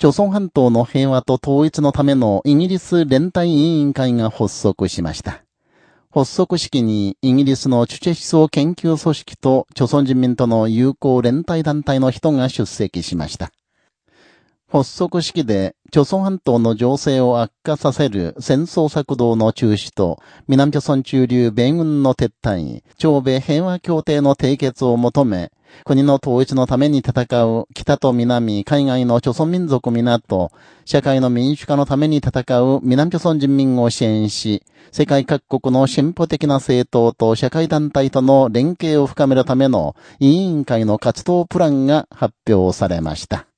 朝鮮半島の平和と統一のためのイギリス連帯委員会が発足しました。発足式にイギリスのチュチェ思想研究組織と朝鮮人民との友好連帯団体の人が出席しました。発足式で、朝鮮半島の情勢を悪化させる戦争策動の中止と、南朝鮮中流米軍の撤退、朝米平和協定の締結を求め、国の統一のために戦う北と南、海外の朝鮮民族皆と、社会の民主化のために戦う南朝鮮人民を支援し、世界各国の進歩的な政党と社会団体との連携を深めるための委員会の活動プランが発表されました。